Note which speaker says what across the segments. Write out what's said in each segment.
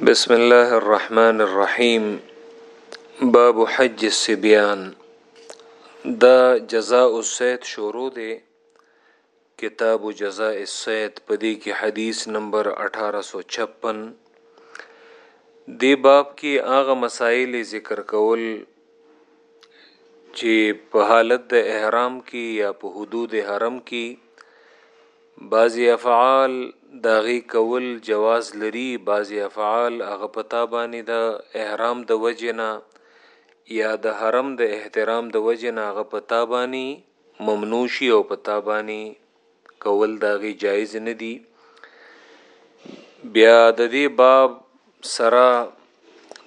Speaker 1: بسم الله الرحمن الرحیم باب حج السبیان دا جزاء السید شروع دی کتاب جزاء السید په دې کې حدیث نمبر 1856 دی باب کې هغه مسائل ذکر کول چې په حالت د احرام کې یا په حدود حرم کې بعضی افعال د هغی کول جواز لری بعضی افعال هغه په تا باندی د احرام د وجی نه یا د حرم د احترام د وجی نه هغه په تا باندی ممنوع شی او په تا باندی کول د هغی جایز ندی بیا د دی باب سره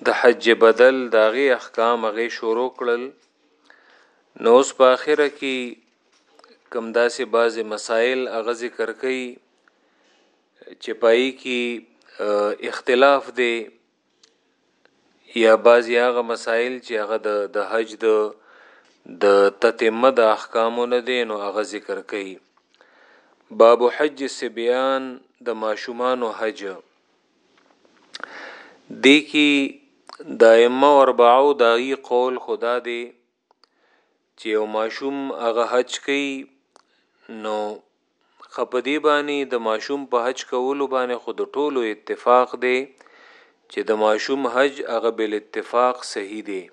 Speaker 1: د حج بدل د هغی احکام هغی شروع کړل نو اوس په اخره کی کوم داسې بعضې مسائل هغه ذکر کوي چې پای کې اختلاف دی یا بعضې هغه مسائل چې هغه د د حج د د تتمه د احکامو نه دی نو هغه ذکر کوي باب حج سبیان د ماشومانو حج دی کی دائمه اربعو داغي قول خدا دی چې یو ماشوم هغه حج کوي نو خپدی باندې د ماشوم په حج کولو باندې خود ټولو اتفاق دی چې د ماشوم حج هغه بل اتفاق صحیح دی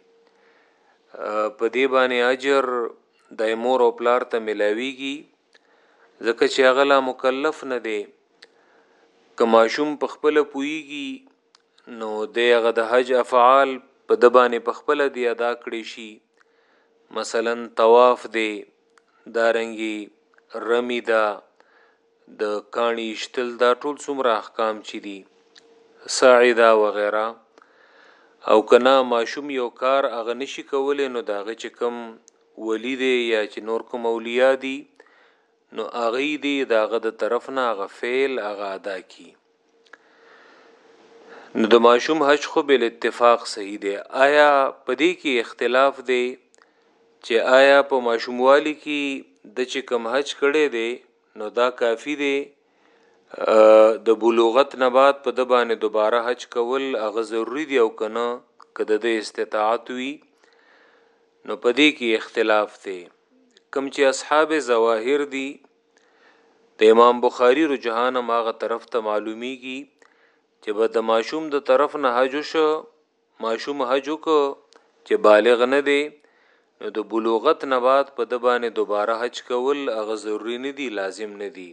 Speaker 1: په دې باندې اجر د مور او پلار ته ملاويږي ځکه چې هغه لا مکلف نه دی که ماشوم په خپل پويږي نو دی هغه د حج افعال په د باندې په خپل دی ادا کړی شي مثلا طواف دی دارنګي رمی دا د دا کانی اشتل دا ټول څومره احکام چي دي سعی دا وغیرہ او کنا ماشوم یو کار اغه نشي کولای نو داغه چې کم ولی دی یا چې نور کوم اولیاء دي نو اغه دی داغه د طرف نه اغه فعل اغه ادا کی نو د ماشوم حج خو بل اتفاق صحیح دی آیا پدې کې اختلاف دی چې آیا په ماشوموالي کې د چې کم حج کړي دی نو دا کافی دی د بلوغت نه بعد په د باندې دوباره حج کول هغه ضروری دی او کنه کده د استطاعت وی نو پدې کې اختلاف دی کم چې اصحاب ظواهر دی د امام بخاری رجحان هم هغه طرف ته معلومیږي چې به د ماشوم د طرف نه حج شو ماشوم حج وک چې بالغ نه دی نو د بلوغت نه بعد په د باندې دوباره حج کول هغه ضروری نه دی لازم نه دی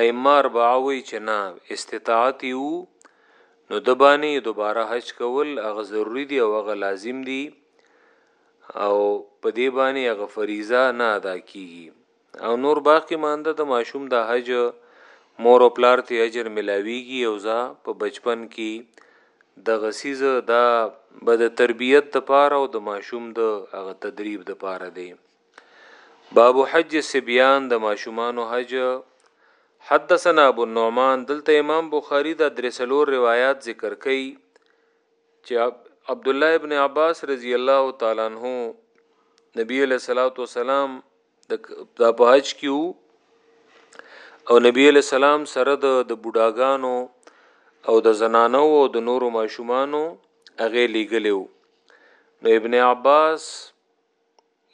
Speaker 1: ائمه اربعه وی چې نه استطاعت یو نو د باندې دوباره حج کول هغه ضروری دی او هغه لازم دی او په دې باندې هغه فریضه نه ادا کیږي او نور باقی مانده د ماشوم د حج مور او پلار ته اجر ملاویږي او زه په بچپن کی دغه سیز دا به د تربیت د پاره او د ماشوم د هغه تدریب د پاره دی باب حج سبیان د ماشومانو حج حدثنا ابو النعمان دلته امام بخاری دا درسلور روایت ذکر کړي چې عبد الله ابن عباس رضی الله تعالی عنہ نبی علیہ الصلوۃ والسلام دا په حج کې وو او نبی علیہ السلام سره د د بوډاګانو او د زنانو او د نورو ماشومانو هغه لیګلیو نو ابن عباس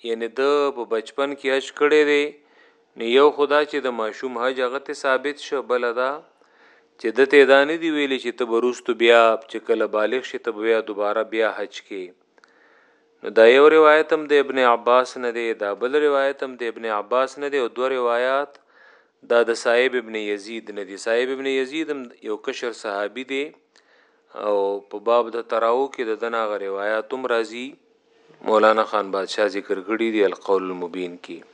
Speaker 1: یعنی د په بچپن کې حج کړی دی نو یو خدا چې د ماشوم حج هغه ته ثابت شو بل دا چې د ته دانه دی ویلې چې ته بروست بیا چې کله بالغ شې ته بیا دوباره بیا حج کې نو دا یو روایت هم د ابن عباس نه دی دا بل روایت هم د ابن عباس نه دی او دوه روایات دا د صاحب ابن یزید نه دی صاحب ابن یزید هم یو کشر صحابي دی او په باب د تراو کې د دنا غ روایت هم راځي مولانا خان بادشاہ ذکر کړی دی القول المبین کې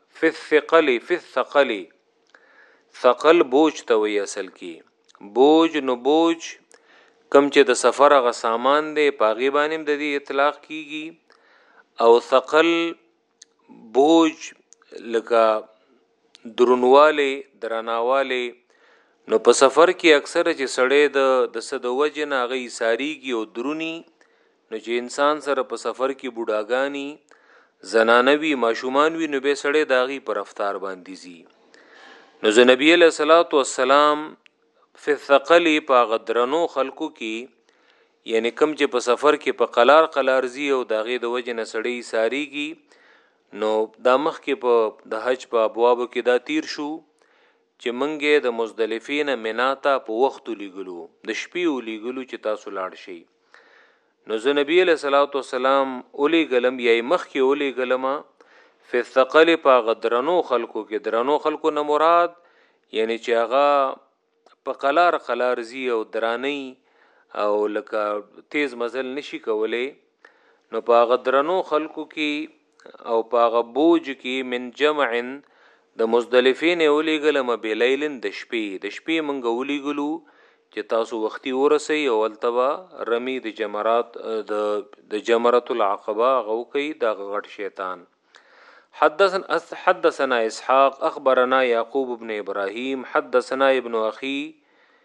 Speaker 1: فی الثقل فی الثقل ثقل بوج ته وی اصل کی بوج نو بوج کم چې د سفر غ سامان دی پاغي باندې د دې اطلاق کیږي او ثقل بوج لکه درونواله درناواله نو په سفر کې اکثر چې سړی د د صد وجنه غي ساریږي او درونی نو چې انسان سره په سفر کې بوډاګانی زنانه وی ماشومان وی نو به سړی داغي پر افطار باندې زی نو زه نبی له صلوات و سلام فثقلی په غدرنو خلکو کې یعنی کم چې په سفر کې په قلار قلار زی او داغي د وجه نه سړی ساریږي نو دا مخ کې په د حج په ابواب کې دا تیر شو چې منګه د مزدلفین مناتا په وخت لګلو د شپې ولګلو چې تاسو لاړ شئ نو زه نبی علیہ الصلوۃ والسلام اولی غلم یی مخ کی اولی غلم فثقل پاغ درنو خلقو کې درنو خلقو نه مراد یعنی چې هغه په قلار قلار زی او درانی او لکه تیز مزل نشي کولای نو پاغ درنو خلقو کې او په هغه بوج کی من جمع د مزدلفی نه ولیږلم بلیل د شپی د شپی مونږ ولیږلو چه تاسو وختی ورسئ او هلته به رمی د جمرات د د جمرت العقبه هغه وکئ دا غټ شیطان حدثنا حدثنا اسحاق اخبرنا یعقوب بن ابراهیم حدثنا ابن اخی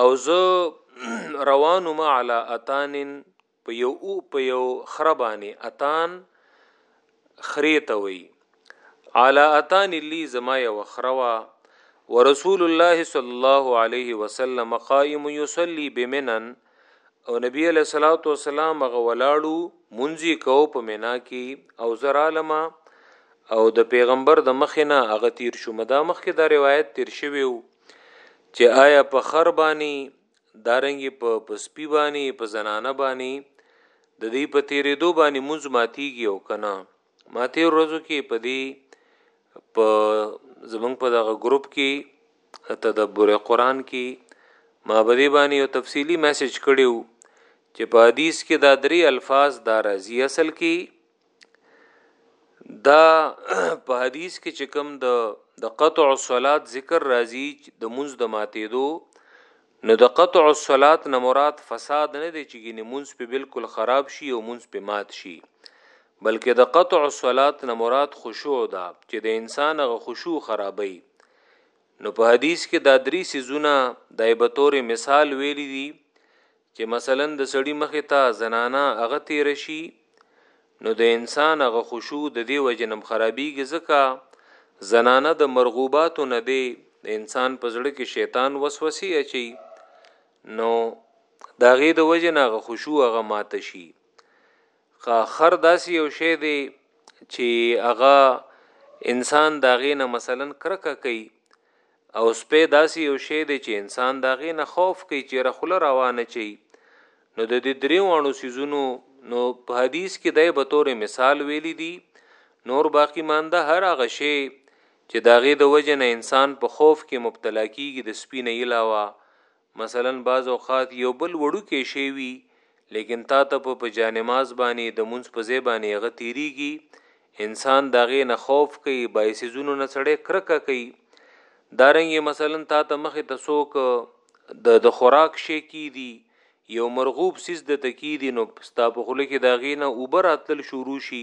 Speaker 1: او زه روان وم علی اتان په یو او په یو خره باندې اتان خرې ته وی علی اتان لی زما یو خره وه ورسول الله صلی الله علیه وسلم قائم یصلی بمنن او نبی علیہ الصلوۃ والسلام غ ولاړو منځي کو په مینا کې او زرالما او د پیغمبر د مخینه هغه تیر شو مدا مخ کې دا روایت تیر شوی وو چې آیا په خر بانی دارنګي په پسپی بانی په زنانه بانی د دې په تیرې دو باندې مونږ ماتيږي او کنه ماته ورځو کې په دې په زمنګ په دغه گروپ کې تدبر قران کې ما به دې باندې یو تفصیلی میسج کړیو چې په حدیث کې دا درې الفاظ دا راځي اصل کې دا په حدیث کې چې کوم د د قطع الصلات ذکر راځي د منځ د ماتېدو نو د قطع الصلات نه مراد فساد نه دی چې ګینه منځ په بالکل خراب شي او منځ په مات شي بلکې د قطع الصلات نه مراد خشوع ده چې د انسان غ خشوع خرابوي نو په حدیث کې دا درې سيزونه د ایبتور مثال ویلي دي چې مثلا د سړي مخې ته زنانه هغه تېره شي نو د انسان هغه خشوع د دې وجې نه هم خرابېږي ځکه زنانه د مرغوباتو نه دی د انسان په زړه کې شیطان وسوسې اچي نو د هغې د وجې نه هغه خشوع هغه ماته شي که خر داسې یو شی دی چې هغه انسان د هغې نه مثلا کرکه کوي او سپی داسې یو شی دی چې انسان د هغې نه خوف کوي چې یره خوله راوانه چوي نو د دې درې واڼو سیزونو نو په حدیث کې دای به تور مثال ویلي دي نور باقی مانده هر هغه شی چې داغه د وجه نه انسان په خوف کې مبتلا کیږي د سپی نه علاوه مثلا بعض اوقات یو بل وړوکی شی وی لیکن تاته په په جانماز باندې د مونځ په ځای باندې هغه تیریږي انسان د هغې نه خوف کوي بای سیزونو نه سړی کرکه کوي دارنګې مثلا تاته مخې ته څوک د د خوراک شی کی دي یو مرغوب سیز د تکی دي نو ستا په خوله کې د هغې نه اوبه راتلل شروع شي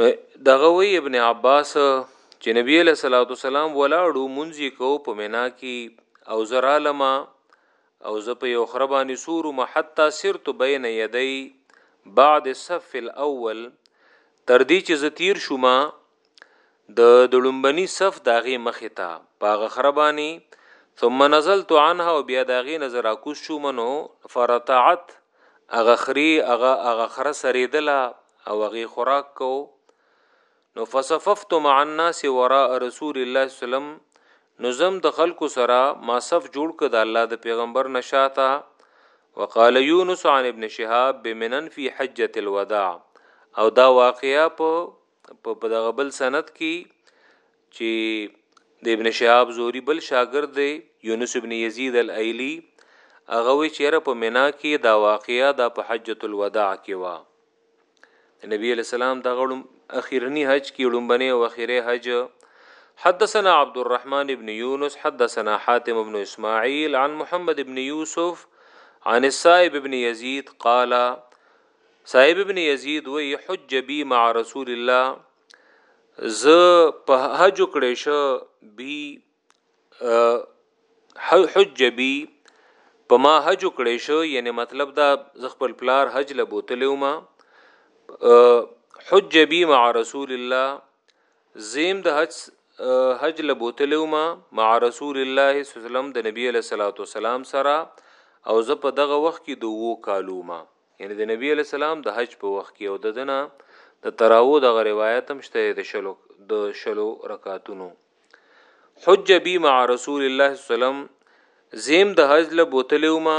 Speaker 1: نو دغه وی ابن عباس چې نبی له صلوات والسلام ولاړو منځي کو په مینا کې او زرا لما او ز په یو خربانی سور محتا سرت بین یدی بعد الصف الاول تر دې چې ز تیر شوما د دړمبني صف داغه مخه تا پاغه خربانی ثم نزلت عنها او بیا داغه نظر اکوس شومنو فرتعت هغه خري هغه هغه خره سرېدله او هغې خوراک کو نو فصففت مع الناس وراء رسول الله صلی الله علیه وسلم نو زم د خلکو سره ما صف جوړ کړ د الله د پیغمبر نشاته وقال یونس عن ابن شهاب بمنن فی حجۃ الوداع او دا واقعیا په په په دغه بل سند کې چې د ابن شهاب زهري بل شاګرد دی یونس ابن یزید الایلی هغه وی چیرې په مینا کې دا واقعیا د په حجۃ الوداع کې وا نبی علیہ السلام دا غړم اخیرنی حج کې لومبنه او اخیره حج حدثنا عبد الرحمن ابن يونس حدثنا حاتم ابن اسماعيل عن محمد ابن يوسف عن السائب ابن يزيد قال صاحب ابن یزید وی حج بی مع رسول الله ز په حج کړې شو بی حج بی په ما حج کړې شو یعنی مطلب دا ز خپل پلار حج له بوتلو ما حج بی مع رسول الله زیم د حج حج له بوتلو ما مع رسول الله صلی الله علیه وسلم د نبی له صلوات والسلام سره او زه په دغه وخت کې دوه کالو ما یعنی د نبی علی السلام د حج په وخت کې او د دنه د تراو دغه روایت هم شته د شلو د شلو رکعاتونو حج بی مع رسول الله صلی الله علیه وسلم زیم د حج له بوتلو ما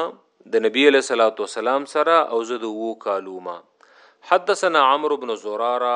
Speaker 1: د نبی علیہ الصلوۃ والسلام سره او زه د وو کالو ما حدثنا عمرو بن زراره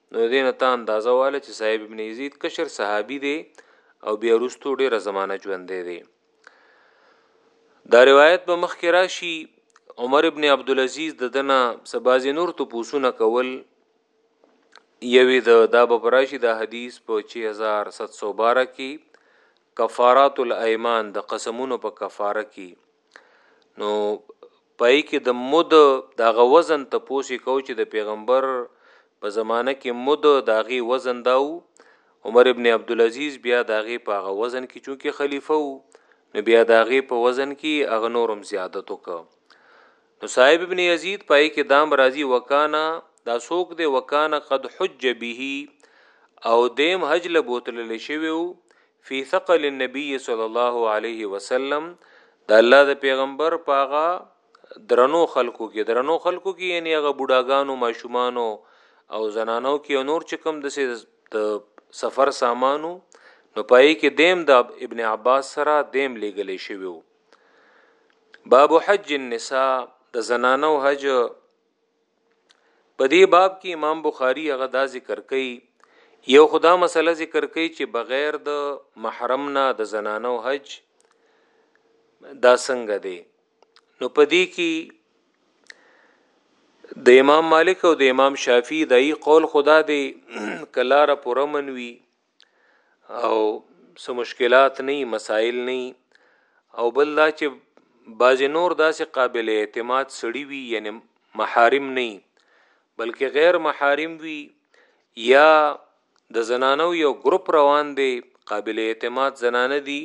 Speaker 1: نو ددې نه ته اندازه واله چې صاحب ابن یزید کشر صحابي دی او بیا رستو ډیره زمانه ژوندې دی دا روایت به مخ کې راشي عمر ابن عبد العزيز د دنا سبازي نور ته پوسونه کول یوی د دا به براشي دا حدیث په 6712 کې کفارات الایمان د قسمونو په کفاره کې نو پای کې د مد دغه وزن ته پوسی کو چې د پیغمبر په زمانه کې مد دغه وزن داو عمر ابن عبد العزيز بیا دغه په هغه وزن کې چونکه خلیفہ وو نو بیا دغه په وزن کې هغه نورم زیادت وک نو صاحب ابن یزید پای کې دام راضی وکانا دا سوک دی وکانا قد حج به او دیم حج لبوتل لشیو فی ثقل النبی صلی الله علیه وسلم د الله د پیغمبر پاغه درنو خلکو کې درنو خلکو کې یعنی هغه بوډاګانو ماشومانو او زنانو کې نور چې کوم د سفر سامانو نو پای کې دیم د دا ابن عباس سره دیم لګلې شوی وو باب حج النساء د زنانو حج په دې باب کې امام بخاری هغه دا ذکر کوي یو خدا مسله ذکر کوي چې بغیر د محرم نه د زنانو حج دا څنګه دی نو په دې کې د امام مالک او د امام شافعي دای قول خدا دی کلار پرمن وی او سو مشکلات نه مسائل نه او بل دا چې بعض نور داسې قابل اعتماد سړی وي یعنی محارم نه بلکې غیر محارم وي یا د زنانو یو ګروپ روان دی قابل اعتماد زنانه دي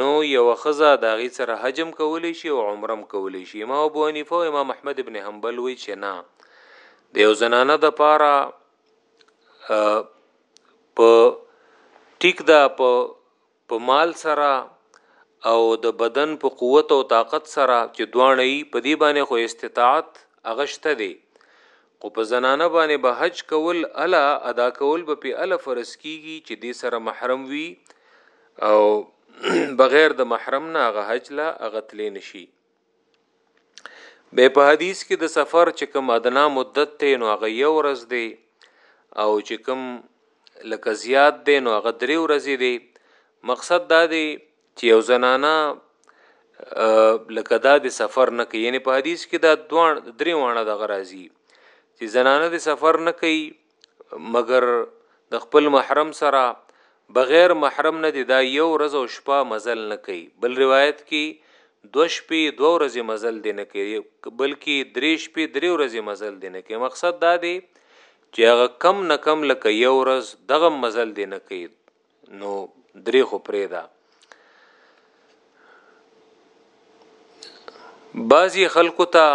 Speaker 1: نو یو خزه داغي سره حجم کولی شي او عمرم کولی شي امام ابو حنیفه او امام احمد ابن حنبل وی چې نه د یو زنانه د پاره په ټیک دا په په مال سره او د بدن په قوت او طاقت سره چې دوانه یې په دې باندې خو استطاعت اغشته دی خو په زنانه باندې به حج کول الا ادا کول به په الا فرض کیږي چې دې سره محرم وي او بغیر د محرم نه هغه حج لا هغه تلې نشي به په حدیث کې د سفر چې کوم ادنا مدت ته نو هغه یو ورځ دی او چې کوم لکه زیات دی نو هغه درې ورځې دی مقصد دا دی چې یو زنانا لکه دا د سفر نه کوي یعنی په حدیث کې دا دوه درې وانه د غرازي چې زنانه د سفر نه کوي مګر د خپل محرم سره بغیر محرم نه دی دا یو ورځ او شپه مزل نه کوي بل روایت کې دو شپې دو ورځې مزل دی نه کوي بلکې درې شپې درې ورځې مزل دی نه کوي مقصد دا دی چې هغه کم نه کم لکه یو ورځ دغه مزل دی نه کوي نو درې خو پرې ده بعضی خلکو ته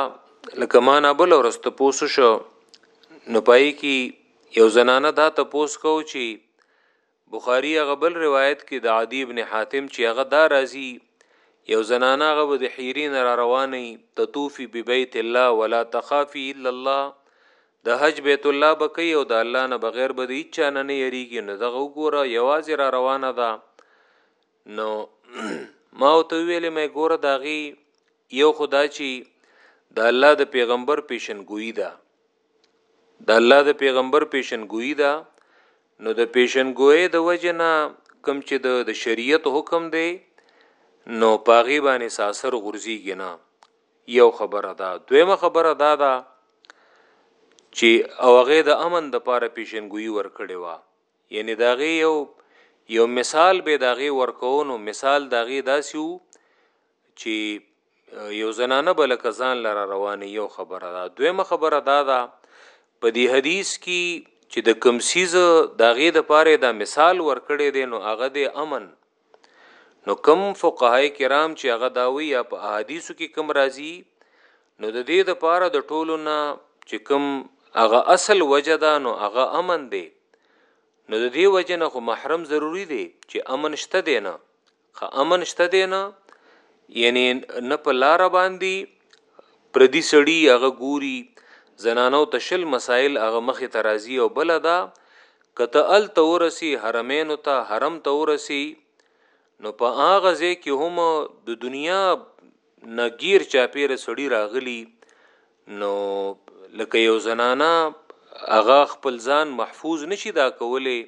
Speaker 1: لکه ما نه بل ورست پوسو شو نو پای کی یو زنانه دا ته پوس کو چی بخاری هغه بل روایت کې د عدی ابن حاتم چې هغه دا راځي یو زنانه هغه د حیرین را رواني تطوفی ببیت الله ولا تخافی الا الله د حج بیت الله به کوي او د الله نه بغیر به د هیچا نه نه یریږي نو دغه وګوره یوازې را روانه ده نو ما او ته ویلې مې ګوره داغي یو خدا چی د الله د پیغمبر پیشنګوئی ده د الله د پیغمبر پیشنګوئی ده نو د پیشنګوئی د وجنه کم چې د شریعت حکم دی نو پاغي باندې ساسر غورځيږي نه یو خبره ده دویمه خبره دا ده چې او هغه د امن د پاره پیشنګوئی ورکړي وا یعنی داغه یو یو مثال به داغه ورکونو مثال داغه داسیو چې یو زنانه بل کزان لره رواني یو خبره ده دویمه خبره دا ده په دې حدیث کې چې د کمسیز داغه د پاره دا مثال ورکړي دي نو هغه د امن نو کم فقهای کرام چې هغه دا وی یا په احادیثو کې کم راځي نو د دې د پاره د ټولو نه چې کم هغه اصل وجه ده نو هغه امن دی نو د دې وجه نه خو محرم ضروری دی چې امن شته دی نه خو امن شته دی نه یعنی نه په لار باندې پردي سړی هغه ګوري زنانو تشل مسائل هغه مخې ترازی او بل دا که ته هلته ورسي، حرمینو ته، حرم ته ورسي، نو په هغه ځای کي هم د دنیا نه ګیر چاپیره سړي راغلي، نو لکه یو زنانه هغه خپل ځان محفوظ نه شي دا کولای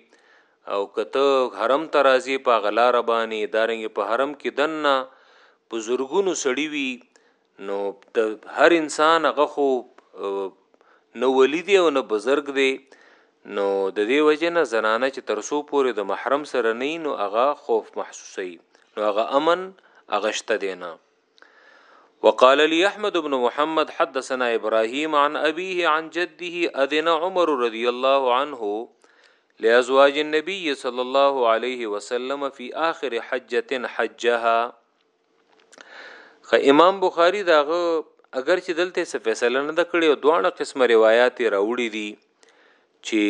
Speaker 1: او که ته حرم ته راځې په هغه لاره باندې دارنګه په حرم کي دننه په زرګونو سړي وي نو د هر انسان هغه خو نه ولی دی او نه بزرګ دی نو د دې وجه نه زنانه چې ترسو پورې د محرم سره نه نو هغه خوف محسوسي نو هغه امن هغه شته دی نه وقال لي احمد بن محمد حدثنا ابراهيم عن ابيه عن جده اذن عمر رضي الله عنه لازواج النبي صلى الله عليه وسلم في اخر حجه حجها خه امام بخاری داغه اگر چې دلته څه فیصله نه کړې او دوه قسمه روایت راوړي دي چې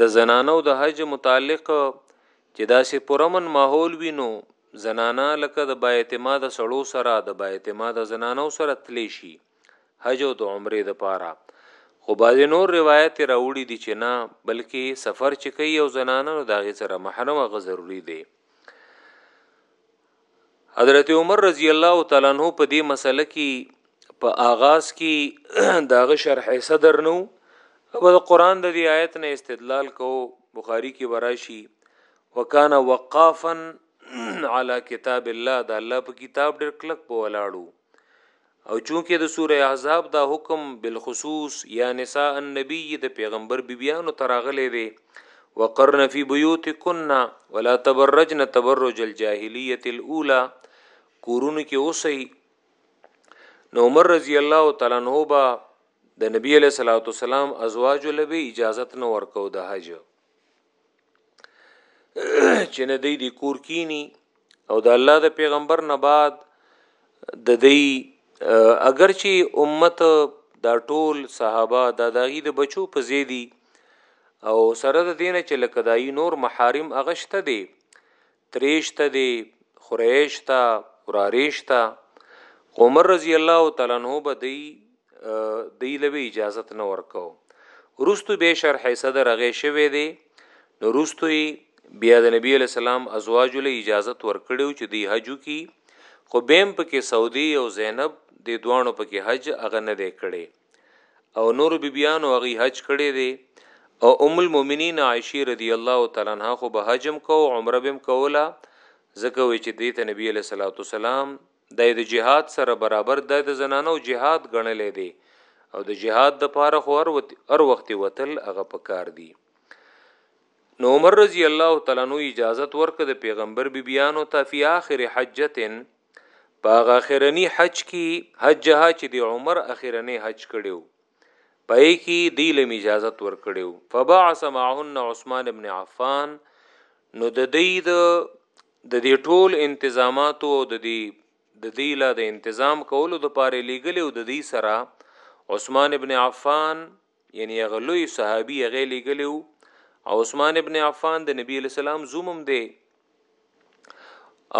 Speaker 1: د زنانو د حج متعلق چې داسې پرمن ماحول وینو زنانا لکه د با اعتماد سړو سره د با اعتماد زنانو سره تلی شي حج او د عمره د پاره خو باز نور روایت راوړي دي چې نه بلکې سفر چې کوي او زنانه نو داغه سره محرم غ ضروری دی حضرت عمر رضی الله تعالی عنہ په دې مسله کې په آغاز کې داغه شرح صدر نو او د قران د دې آیت نه استدلال کو بخاری کې وراشي وکانا وقافا علی کتاب الله دا الله په کتاب ډېر کلک په ولاړو او چونکه د سوره احزاب دا حکم بالخصوص یا نساء النبی د پیغمبر بیبیانو ته راغلی دی وقرن فی بیوتکن ولا تبرجن تبرج الجاهلیت الاولا کورونو کې اوسئ نو عمر رضی الله تعالی عنہ با د نبی علیہ الصلوۃ والسلام ازواج لبی اجازت نه ورکو د حج چې نه دی د کور کینی او د الله د پیغمبر نه بعد د دی اگر چې امت دا ټول صحابه دا داغي د بچو په زیدي او سره د دینه چې لکدای نور محارم اغشته دي ترېشته دې خورېشته ورارېشته عمر رضی الله تعالی عنه به دی دی له اجازه نه ورکو ورستو به شرح صدر هغه شوه دی نو ورستو بیا د نبی علی سلام ازواج له اجازه ورکړو چې دی حج کی خو بیم پکې سعودي او زینب د دوانو پکې حج هغه نه دی کړي او نور بیبیانو هغه حج کړی دی او ام المؤمنین عائشه رضی الله تعالی عنها خو به حجم کو عمره بم کولا زکه وی چې دیت نبی علیہ الصلوۃ والسلام د جهاد سره برابر د زنانو جهاد غنلې دی او د جهاد د پاره خو هر وخت وتل هغه پکار دی نو عمر رضی الله تعالی نو اجازه ورکړه د پیغمبر بیبیانو ته فی اخر حجتن بی په هغه اخرنی حج کې حج جها چې د عمر اخرنی حج کړو پای کې دی له اجازه ور کړو فبعث معهن عثمان ابن عفان نو د دې د د دې ټول انتظامات او د دې د دې لا د انتظام کولو د پاره لیګل او د دې سره عثمان ابن عفان یعنی هغه لوی صحابي هغه لګلی وو او عثمان ابن عفان د نبی له سلام زومم دی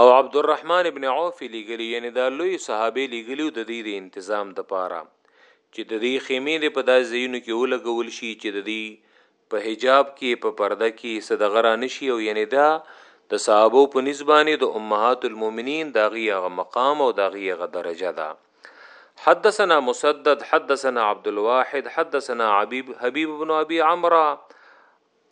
Speaker 1: او عبدالرحمن ابن عوف لګلی یعنی دا لوی صحابي لګلی د دې د انتظام د پاره چې د دې خیمه د په داس زینو کې ولګول شي چې د دې په حجاب کې په پرده کې صدغه را نشي او یعنی دا د صحابه په نسبانه د امهات المؤمنین داغي هغه مقام او داغي هغه درجه ده دا حدثنا مسدد حدثنا عبد الواحد حدثنا عبيب حبيب بن ابي عمرو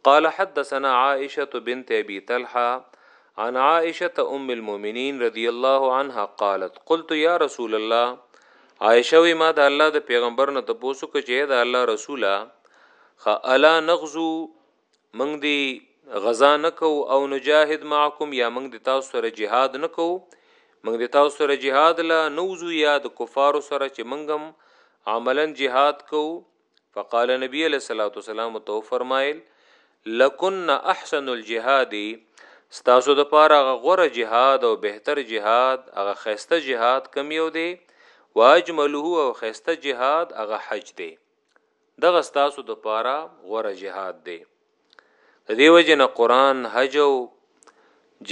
Speaker 1: قال حدثنا عائشه بنت ابي طلحه عن عائشه ام المؤمنين رضي الله عنها قالت قلت يا رسول الله عائشه وی ما ده الله د پیغمبر نه ته پوسو چې ده الله رسوله الا نغزو موږ دی غزا نکو او نجاهد معکم یا موږ د تاسو سره جهاد نکو موږ د تاسو سره جهاد لا نوزو یا د کفارو سره چې موږ عملا جهاد کو فقال نبی علیہ الصلوۃ والسلام تو فرمایل لکن احسن الجهاد ستاسو د پاره غوره جهاد او بهتر جهاد هغه خسته جهاد کم یو دی واجمله او خسته جهاد هغه حج دی دغه ستاسو د پاره غوره جهاد دی دیو جن قران حج او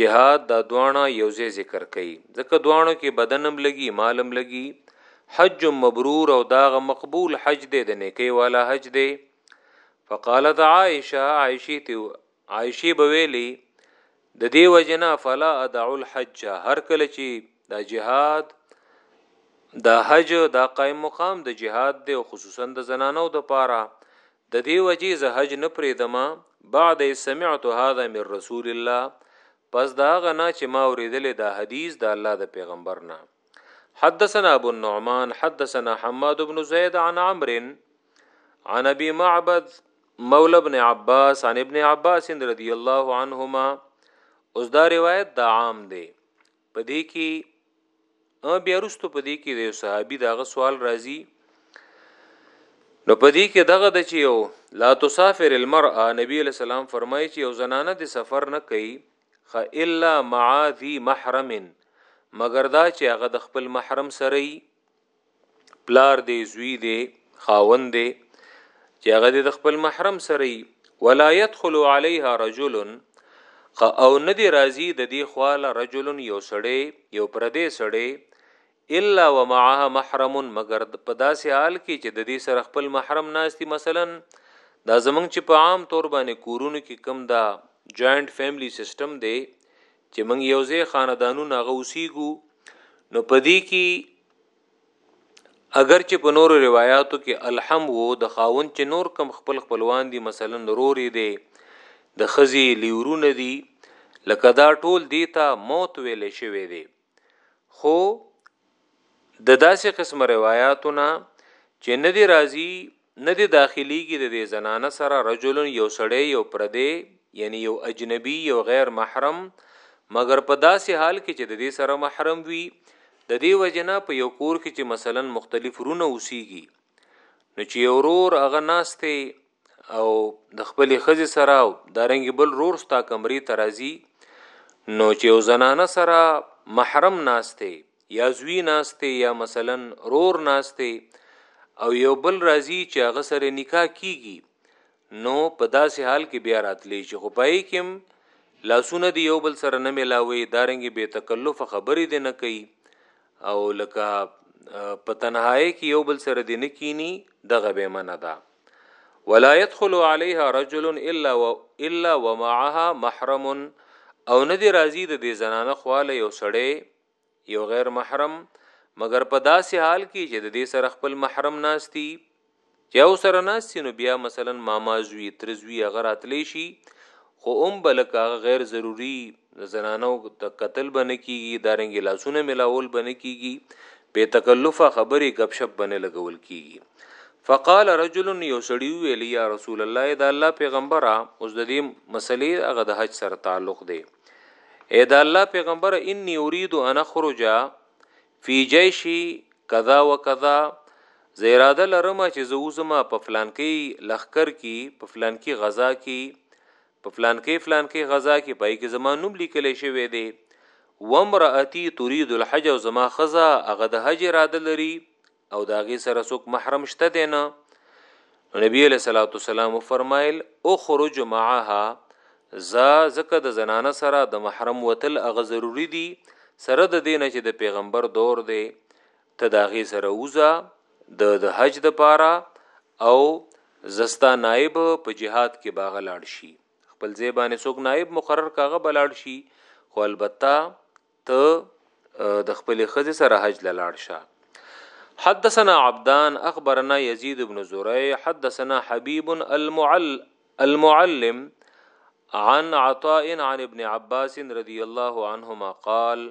Speaker 1: جهاد دا دوانه یوځې ذکر کړي ځکه دوانو کې بدنم لګي مالم لګي حج مبرور او داغه مقبول حج دی د نیکی والا حج دی فقالت عائشه عائشه ته عائشې به ویلي د دې وجنه فلا ادع الحج هر کله چې دا جهاد د حج دا قائم مقام د جهاد دی او خصوصا د زنانو د پاره د دې وجې زه حج نه پریدم بعد سمعت هذا من رسول الله پس دا غنا چې ما اوریدل دا حدیث د الله د پیغمبر نه حدثنا ابو النعمان حدثنا حماد بن زید عن عمرو عن ابي معبد مولا ابن عباس عن ابن عباس رضی الله عنهما اوس دا روایت دا عام دی په دې کې ا بیا رستو په دې کې د صحابي داغه سوال راځي نو په دې کې دغه د چې یو لا تسافر المرأه نبی علیہ السلام فرمایي چې یو زنانه د سفر نه کوي خ الا مع ذی محرم مگر دا چې هغه د خپل محرم سره پلار دی زوی دی خاوند دی چې هغه د خپل محرم سره ولا يدخل عليها رجل او ندی راضی د دې خواله رجل یو سړی یو پردې سړی الا ومعها محرم مگر په داسې حال کې چې د دې سره خپل محرم ناشتي مثلا دا زمنګ چې په عام تور باندې کورونو کې کم دا جوائنټ فیملی سیستم دی چې موږ یو ځای خاندانونه غوسیګو نو پدې کې اګر چې په نورو روایاتو کې الحم وو د خاوند چې نور کم خپل خپلوان دي مثلا روري دی د خزي لیورونه دي لکه دا ټول دیتا موت ویل شوی دی خو د داسې قسم روایتونه چې ندی راضی نه دې داخليږي د دې زنانه سره رجل يو سړی يو پردی يعني يو اجنبي يو غير محرم مګر په داسې حال کې چې د دې سره محرم وي د دې وجه نه په يو کور کې چې مثلا مختلف رونه اوسيږي نو چې یو رور هغه ناشته او د خپل خزې سره دارنګ بل رور ستا کمرې ترازی نو چې یو زنانه سره محرم ناشته یا زوی ناست دی یا مثلا رور ناست دی او یو بل راځي چې هغه سره نکاح کیږي نو په داسې حال کې بیا راتلی شي خو پای کې لاسونه دی یو بل سره نه ملاوي دارنګ به تکلف خبرې دی نه کوي او لکه په تنهایی کې یو بل سره دی نه کینی دغه به منه ده ولا يدخل عليها رجل الا و الا ومعها محرم او ندی راضی د دې زنانه خواله یو سړی یو غیر محرم مګر په داسې حال کې چې د دې سره خپل محرم ناشتي چې او سره ناشتي نو بیا مثلا ماما زوی ترزوی هغه راتلی شي خو هم بلک هغه غیر ضروری زنانو ته قتل بنه کیږي دارنګ لاسونه ملاول بنه کیږي په تکلفه خبرې غب شپ بنه لګول کیږي فقال رجل یو سړی ویل یا رسول الله دا الله پیغمبره اوس د دې مسلې هغه د حج سره تعلق دی اې د الله پیغمبر انی اريد ان اخرج فی جیش کذا وکذا زه اراده لرم چې زه وزما په فلانکی لخر کی په فلانکی غزا کی په فلانکی فلانکی غزا کی پای کې زما نوم لیکل شوی دی وامراتی تريد الحج او زما خزا هغه د حج اراده لري او داغي سره څوک محرم شته دی نه نبی علیہ الصلوۃ والسلام فرمایل اخرج معها زا زکه د زنانه سره د محرم وتل هغه ضروری دی سره د دینه چې د پیغمبر دور دی ته داغه سره وزا د د حج د پاره او زستا نائب په جهاد کې باغ لاړ شي خپل ځای باندې څوک نائب مقرر کاغه بلاړ شي خو البته ته د خپل خزي سره حج لاړ شه حدثنا عبدان اخبرنا يزيد بن زريع حدثنا حبيب المعل المعلم عن عطاء عن ابن عباس رضي الله عنهما قال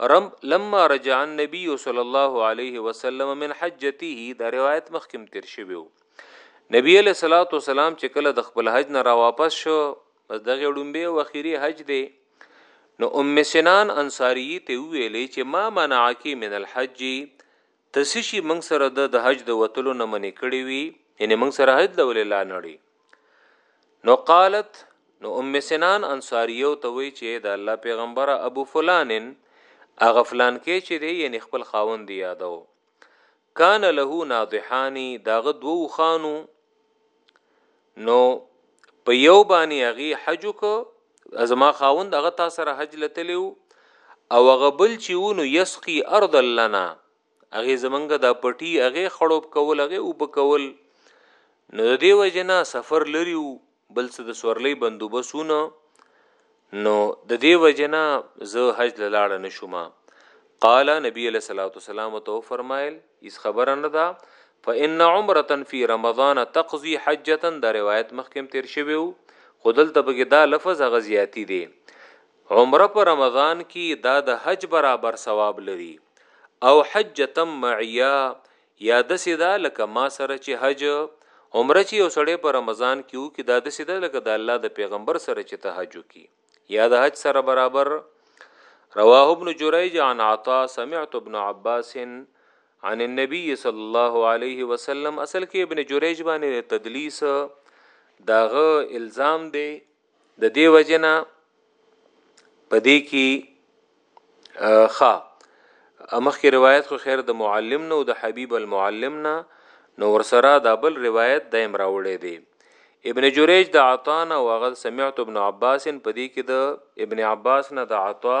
Speaker 1: رم لما رجع النبي صلى الله عليه وسلم من حجته دا روایت مخکم تیر شویو نبی علیہ الصلوۃ والسلام چې کله د خپل حج نه را واپس شو بس دغه ډومبه او اخیری حج دی نو ام سنان انصاری ته ویلې چې ما منعکی من الحج تسشی موږ سره د حج د وتلو نه منې کړی وی یعنی موږ سره حج لول لا نړي نو قالت نو ام سنان انصاریو ته وی چې د الله پیغمبر ابو فلانن اغفلان کې چې دی یعنی خپل خاوند یادو کان له ناضحان د هغه دوه اوښان وو، نو په یو باندې هغې حج وکړ، زما خاوند هغه تا سره حج له تللی وو، او هغه بل چې وو نو یسقي ارضا لنا هغې زمونږ دا پټي هغې خړوب کول هغې اوبه کول، نو د دې وجې نه سفر لرې وو. بل څه د سورلۍ بندوبسونه نو د دې وجنه زه حج لاړ نه شوم قال نبی علیہ الصلوۃ والسلام تو فرمایل اس خبر نه دا فان عمره فی رمضان تقضی حجه دا روایت مخکم تیر شوی خودل تبګه دا لفظ غزیاتی دی عمره په رمضان کې دا د حج برابر ثواب لري او حجتم معیا یا داسې ده لکه ما سره چې حج عمره چې یو سړی په رمضان کې وکي دا داسې ده لکه د الله د پیغمبر سره چې ته حج وکي یا د حج سره برابر رواه ابن جریج عن عطا سمعت ابن عباس عن النبي صلی الله علیه وسلم اصل کې ابن جریج باندې تدلیس داغه الزام دی د دې وجه نه په دې کې خا مخکې روایت خو خیر د معلم نه او د حبیب المعلم نه نو ورسره دا بل روایت دایم راوړی دی ابن جریج د عطا نه او هغه سمعت ابن عباس په دې کې د ابن عباس نه د عطا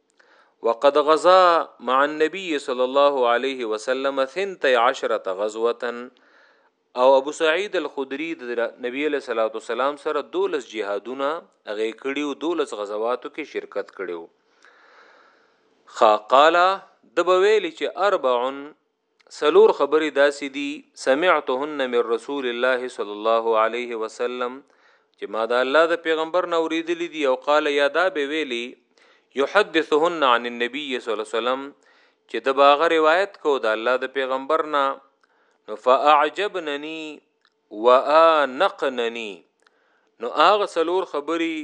Speaker 1: وقد غزا مع النبي صلى الله عليه وسلم ثنتي عشرة غزوة او ابو سعید الخدری د نبی له صلوات والسلام سره دولس جهادونه هغه کړي او دولس غزواتو کې شرکت کړي خا قال د بویل چې اربع څلور خبرې داسې دي، سمعتهن من رسول الله صلی الله علیه وسلم، چې ما د الله د پیغمبر نه اورېدلې دي او قال یا دا به ویلې یحدثهن عن النبي صلی الله علیه وسلم چې د باغه روایت کو د الله د پیغمبر نه نو فاعجبنني وآنقنني نو هغه څلور خبري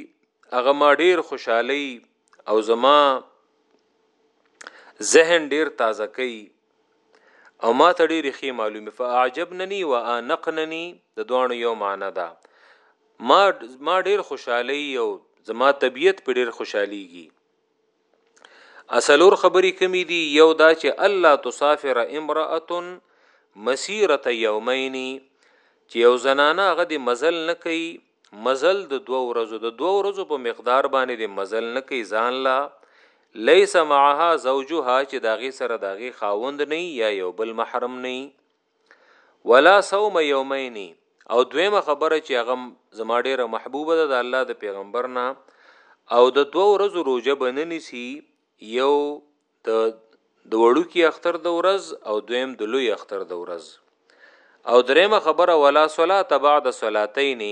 Speaker 1: هغه ما ډیر خوشحالي او زما ذهن ډیر تازه کوي او ما ته ډېرې ښې معلومې فاعجبنني و انقنني د دوانو یو معنی ده ما ما ډېر خوشحالي او زما طبیعت په ډېر خوشحاليږي اصلور خبرې کمی دي یو دا چې الله تسافر امراه مسیره یومین چې یو زنانه هغه د مزل نه کوي مزل د دوه ورځو د دوه ورځو په مقدار باندې د مزل نه کوي ځان لا لیس معها زوجها چې داغي سره داغي خاوند نه یا یو بل محرم نه ولا صوم یومین او دویمه خبره چې هغه زما ډیره محبوبه ده د الله د پیغمبر نه او د دوه ورځو روزه بننی سی یو د د وړوکی اختر د ورځ او دویم د لوی اختر د ورځ او دریمه خبره ولا صلات بعد صلاتین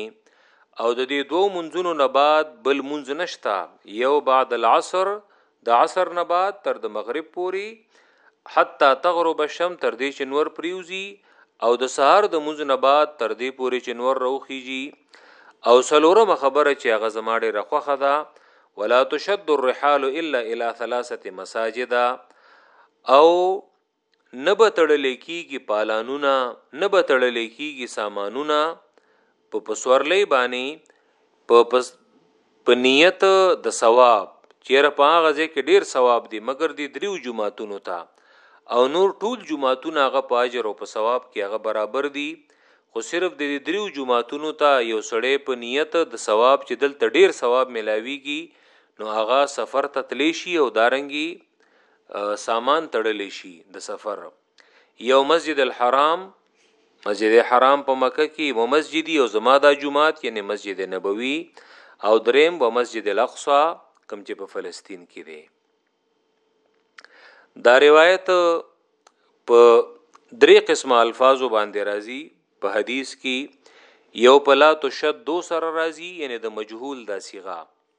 Speaker 1: او د دې دوه منځونو نه بعد بل منځ نشتا یو بعد العصر د عصر نه بعد تر د مغرب پورې حتی تغرب الشم تر دې چې نور پریوزي او د سهار د مونځ نه بعد تر دې پورې چې نور روخیږي او سلورم خبره چې هغه زما ډېره خوښه ده ولا تشد الرحال الا الى ثلاثه مساجد او نه به تړلی کیږی پالانونه نه به تړلی کیږی سامانونه په پسورلی باندې په پس په نیت د ثواب چیرې په هغه ځای کې ډیر ثواب دی مګر دی دریو جمعاتونو ته او نور ټول جمعاتونه هغه په اجر او په ثواب کې هغه برابر دي خو صرف د دې دریو جمعاتونو ته یو سړی په نیت د ثواب چې دلته ډیر ثواب ملاویږي نو هغه سفر ته تلی شي او دارنګي سامان تړلی شي د سفر یو مسجد الحرام مسجد حرام په مکه کې و مسجدي او زما د جمعات یعنی مسجد نبوي او دریم و مسجد الاقصا کوم چې په فلسطین کې دی دا روایت په درې قسمه الفاظو باندې راځي په حدیث کې یو پلا تو شد دو سره راځي یعنی د مجهول دا صيغه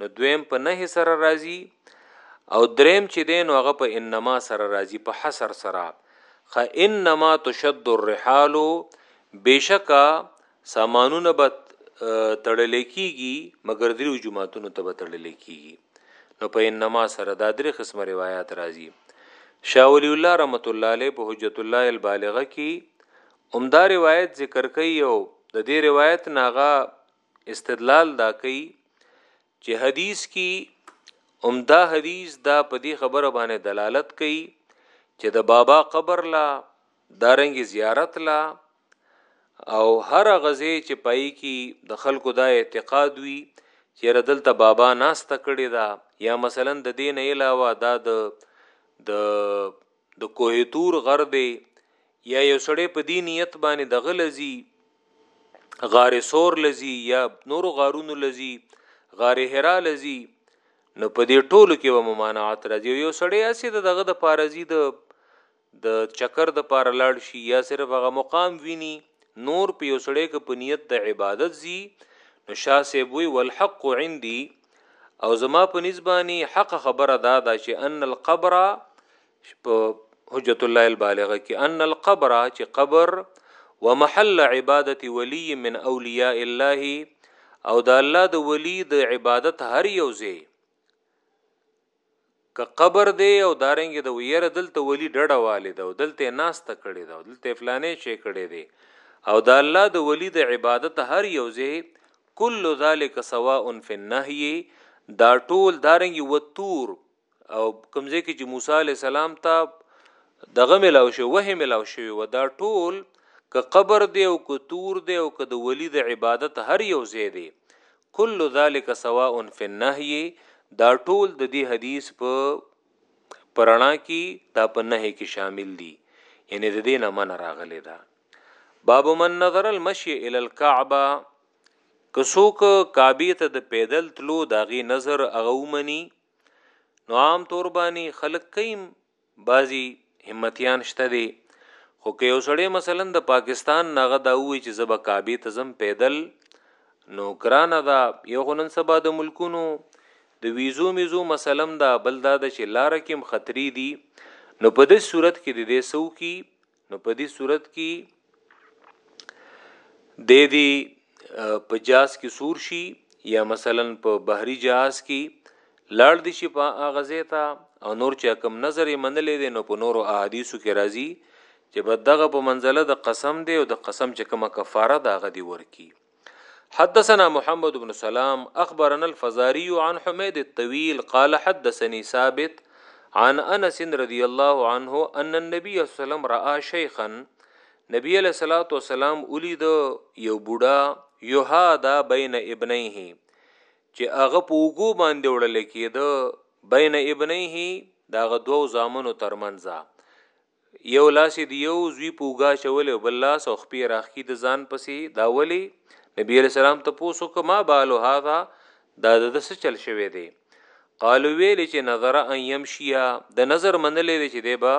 Speaker 1: نو دویم په نه سره راځي او دریم چې دی نو هغه په انما سره راځي په حصر سره خ انما تشد الرحال بشکا سامانونه به تړل کیږي مګر دریو جمعاتونو ته به تړل کیږي نو په انما سره دا درې قسمه روایت راځي شاولی الله رحمت الله علیه په حجت الله البالغه کې عمدہ روایت ذکر کوي او د دې روایت ناغه استدلال دا کوي چې حدیث کې عمده حدیث دا په دې خبره باندې دلالت کوي چې د بابا قبر لا دارنګ زیارت لا او هر غزه چې پای کې د خلکو دا اعتقاد وي چې ردلته بابا ناس تکړه دا یا مثلا د دین علاوه دا د د د کوه تور غر دی یا یو سړی په دې نیت باندې دغه لذي غار سور لذي یا نورو غارونو لذي غار حرا لذي نو په دې ټولو کې به ممانعت راځي یو سړی اسی د دغه د پارزي د د چکر د پار لاړ شي یا صرف هغه مقام ویني نور په یو سړی کې په نیت د عبادت زی نو شاسه بوي والحق عندي او زما په نسبانی حق خبره دا ده چې ان القبر په حجت الله البالغه کې ان القبر چې قبر ومحل عبادت ولی من اولیاء الله او د الله د ولی د عبادت هر یو ځای که قبر دی او دارنګ د ویره دلته ولی ډډه والد او دلته ناسته کړی دا دلته فلانې شي کړی دی او د الله د ولی د عبادت هر یو ځای کل ذالک سواء فی النهی دا ټول دارنګ و تور او کمزې کې چې موسی علی السلام ته دغه ملاو شو وه ملاو شو و دا ټول ک قبر دی او ک تور دی او ک د ولی د عبادت هر یو ځای دی کل ذلک سواء فی النهی دا ټول د دې حدیث په په رڼا کې دا په نهې کې شامل دي یعنی د دې نه من راغلی دا باب من نظر المشي الى الكعبه کسوک کعبه ته د پیدل تلو داغي نظر هغه ومني نو عام تور باندې خلق کيم بعضی همتیان شته دی خو که یو سړی مثلا د پاکستان نه غدا وی چې زبا کعبه ته زم پیدل نو ګرانه دا یو غنن سبا د ملکونو د ویزو میزو مسلم دا بل دا د چې لار کې خطرې دي نو په دې صورت کې د دې سو کی نو په دې صورت کې د دې په جاز کې سور شي یا مثلا په بحري جاز کې لاړ دي شي په اغزه ته او نور چا کم نظر یې منلې دي نو په نورو احادیثو کې راځي چې په دغه په منزله د قسم دی او د قسم چې کومه کفاره دا غدي ورکی حدثنا محمد بن سلام اخبرنا الفزاري عن حميد الطويل قال حدثني ثابت عن انس رضي الله عنه ان النبي صلى الله عليه وسلم راى شيخا نبي عليه الصلاه والسلام ولید یو بوډا یهادا بین ابنیه چې هغه په وګو باندې وړل کېده بین ابنیه داغه دوو زامنو ترمنځه یو لاس یې د یو زوی په اوږه اچولی او بل لاس او خپې راخکي د ځان پسې دا ولې؟ نبي علیه السلام تپوس وکړ ما بال هذا دا د څه چل شوی دی؟ قالو ویلې چې نظر ان یمشیا د نظر منلې دی چې دی به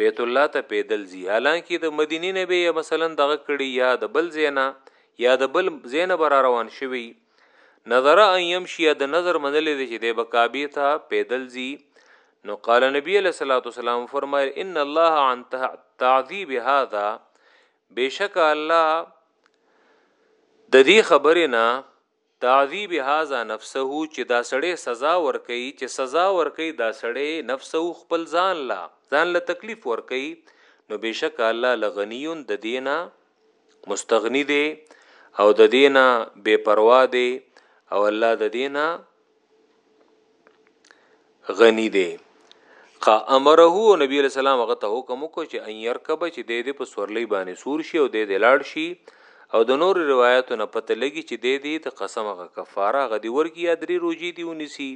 Speaker 1: بیت الله ته پیدل ځي حالانکه د مدینې نه به مثلا دغه کړي یا د بل زینا یا د بل زینا بر روان شوی نظر ان یمشیا د نظر منلې دی چې دی به کعبه ته پیدل ځي نو قال نبی علیہ الصلوۃ والسلام فرمایل ان الله عن تعذيب هذا بشک الله د دې خبرې نه تعذيب هذا نفسه چې دا سړی سزا ور کوي چې سزا ور کوي دا سړی نفسه خپل ځان لا ځان له تکلیف ور کوي نو بشک الله لغنیون د دینه مستغنی دی او د دینه بے پروا دی او الله د دینه غنی دی قا امره او نبی علیہ السلام هغه ته حکم وکړ چې ان يرکب چې د دې په سورلې باندې سور شي او د دې لاړ شي او د نور روایتو نه پته لګي چې د دې د قسم غ کفاره غدي ورکی یا درې روزي دی ونیسي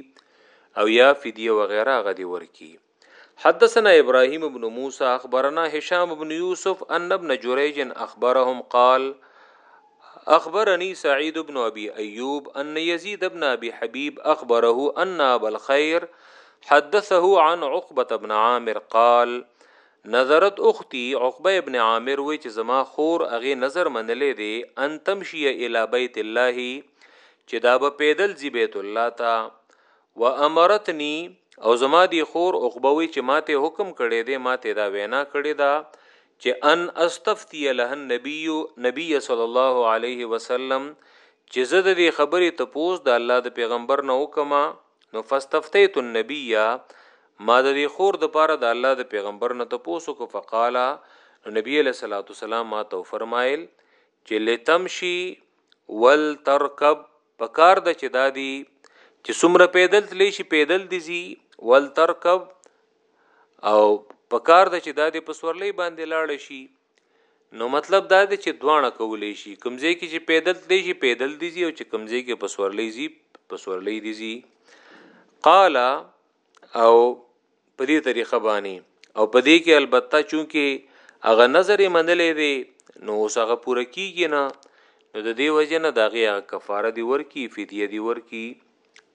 Speaker 1: او یا فدیه وغیرہ غدي ورکی حدثنا ابراهيم بن موسى اخبرنا هشام بن يوسف ان ابن جريج اخبرهم قال اخبرني سعيد بن ابي ايوب ان يزيد بن ابي حبيب اخبره ان ابا الخير حدثه عن عقبه بن عامر قال نظرت اختي عقبه ابن عامر وی چې زما خور هغه نظر منلې دي ان تمشي الى بيت الله چې دا به پیدل زی بیت الله ته و امرتنی او زما دی خور عقبه وی چې ماته حکم کړی دی ماته دا وینا کړی دا چې ان استفتی له النبی نبی صلی الله علیه وسلم چې زه د دې خبرې ته پوس د الله د پیغمبر نه وکما نو فاستفتیت النبی ما د دې خور د پاره د الله د پیغمبر نه ته پوسو کو فقالا نو نبی علیہ الصلوۃ والسلام ما تو فرمایل چې لتمشی ولترکب په کار ده چې دا دی چې څومره پیدل تلی شي پیدل دي زی ول ترکب او په کار ده چې دا دی په سورلې باندې لاړ شي نو مطلب دا دی چې دوانه کولې شي کمزې کې چې پیدل تلی شي پیدل دي زی او چې کمزې کې په سورلې زی په سورلې دي زی قال او په دې طریقه باندې او په دې کې البته چونکی هغه نظر منلې دی نو اوس هغه پوره کیږي نه نو د دې وجه نه داغه هغه کفاره دی ورکی فدیه دی ورکی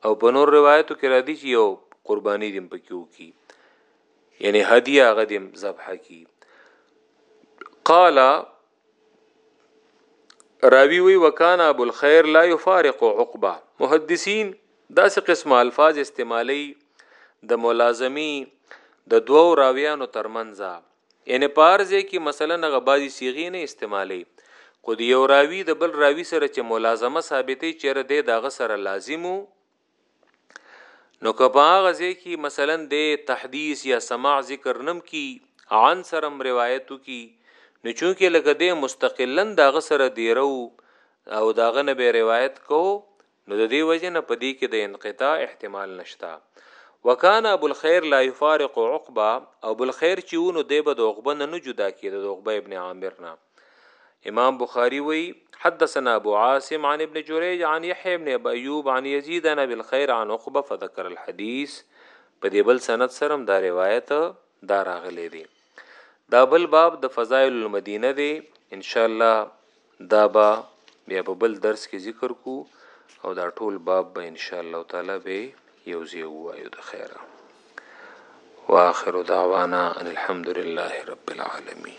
Speaker 1: او په نور روایتو کې را دي چې یو قرباني دیم پکې وکي یعنی هدیه هغه دیم ذبح کی قال راوی وی وکانا ابو الخير لا يفارق عقبه محدثين داسې قسم الفاظ استعمالي د ملازمي د دوو راویانو ترمنځ یعنی پارځه کې مثلا غ بعضی صيغه نه استعمالي خو د یو راوی د بل راوی سره چې ملازمه ثابتې چیرې د دغه سره لازمو نو که په هغه ځای کې مثلا د تحدیث یا سماع ذکر نم کی عن سرم روایتو کی نو چونکه لکه د مستقلا دغه سره دیرو او دغه نه به روایت کو نو د دې وجه نه پدې کې د انقطاع احتمال نشتا وکان ابو الخير لا يفارق عقبه او ابو الخير چې ونو دی به د عقبه نه نه جدا کېده د عقبه ابن عامر نه امام بخاری وی حدثنا ابو عاصم عن ابن جريج عن يحيى بن ابي ايوب عن يزيد بن ابي الخير عن عقبه فذكر الحديث په دې بل سند سره دا روایت دا راغلی دی دا بل باب د فضائل المدینه دی ان شاء الله دا با بیا په بل درس کې ذکر کو او دا ټول باب به ان شاء الله تعالی به یو زی وایو د خیره واخر دعوانا ان الحمد لله رب العالمین